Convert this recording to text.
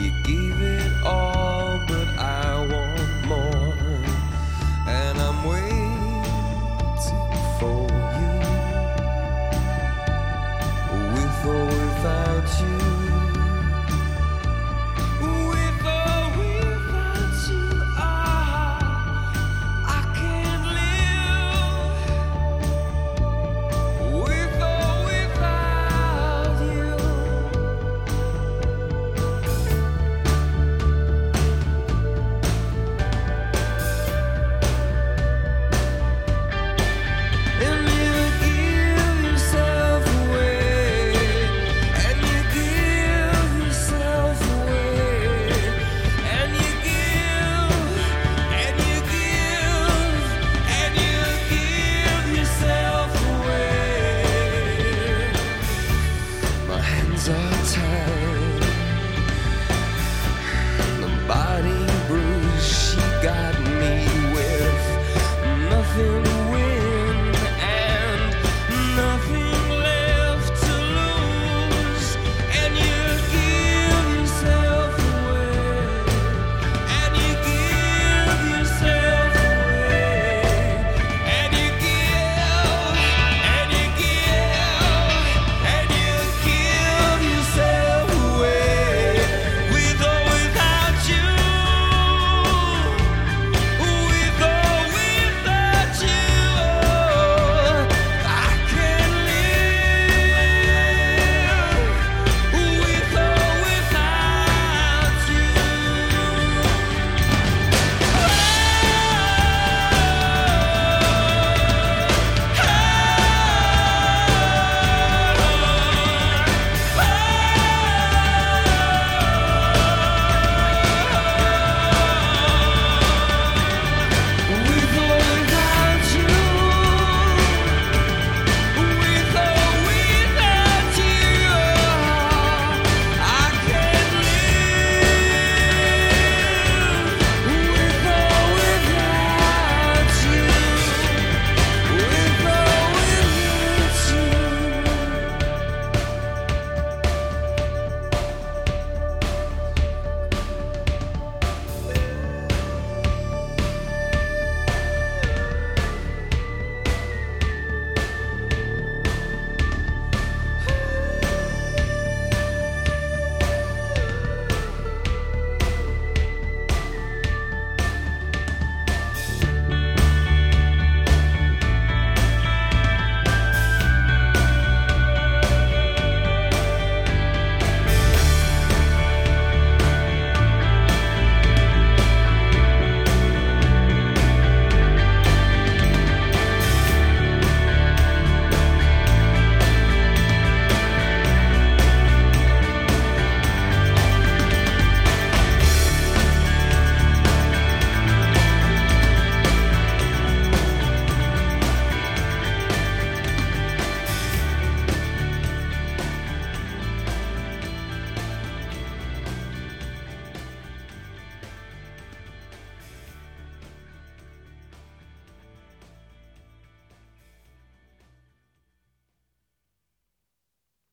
You gave it all.